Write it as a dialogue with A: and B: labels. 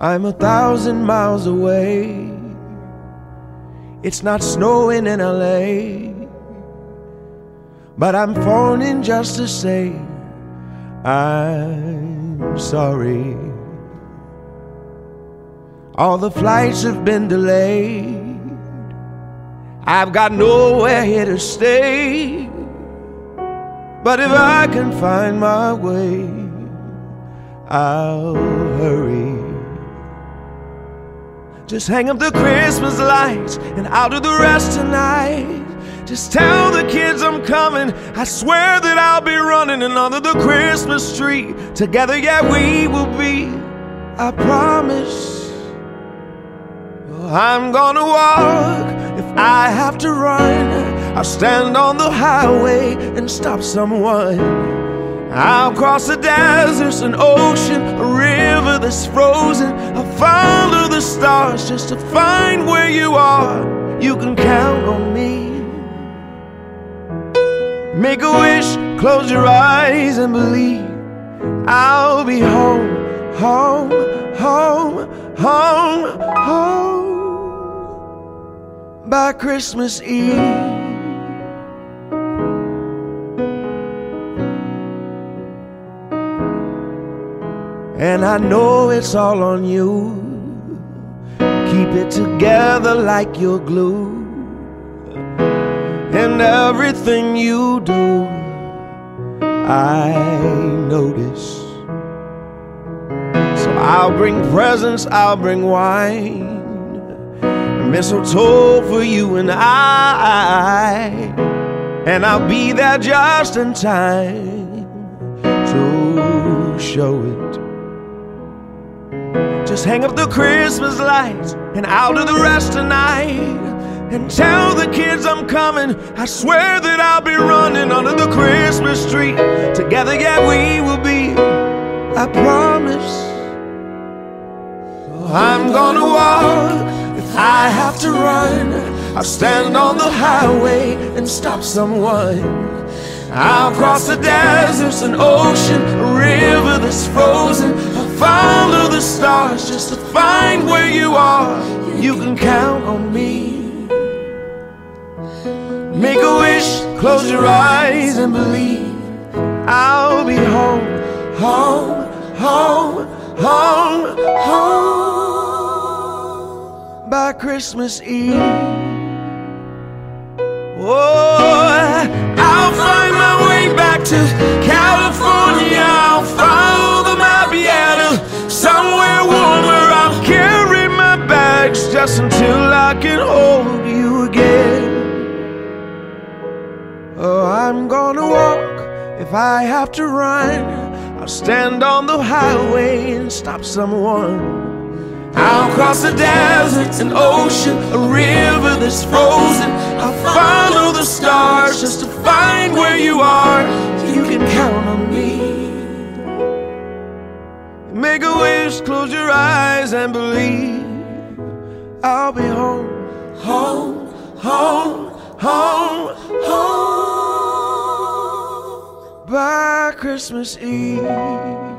A: I'm a thousand miles away. It's not snowing in LA. But I'm phoning just to say I'm sorry. All the flights have been delayed. I've got nowhere here to stay. But if I can find my way, I'll hurry. Just hang up the Christmas lights and I'll do the rest tonight. Just tell the kids I'm coming. I swear that I'll be running and under the Christmas tree. Together, yeah, we will be. I promise. I'm gonna walk if I have to run. I'll stand on the highway and stop someone. I'll cross the deserts, an ocean, a river that's frozen. I'll follow the stars just to find where you are. You can count on me. Make a wish, close your eyes and believe. I'll be home, home, home, home, home by Christmas Eve. And I know it's all on you. Keep it together like you're glue. And everything you do, I notice. So I'll bring presents, I'll bring wine mistletoe for you and I. And I'll be there just in time to show it. Just hang up the Christmas lights and I'll do the rest tonight. And tell the kids I'm coming. I swear that I'll be running under the Christmas tree. Together, yeah, we will be. I promise. Oh, I'm gonna walk if I have to run. I'll stand on the highway and stop someone. I'll cross the deserts, an ocean, a river that's frozen. I'll follow the stars just to find where you are. You can count on me. Make a wish, close your eyes and believe. I'll be home, home, home, home, home by Christmas Eve. To California. I'll follow the Mabiata somewhere warmer. I'll carry my bags just until I can hold you again. Oh, I'm gonna walk if I have to run. I'll stand on the highway and stop someone. I'll cross the desert, an ocean, a river that's frozen. I'll follow the stars you are. You can count on me. Make a wish, close your eyes and believe. I'll be home, home, home, home, home by Christmas Eve.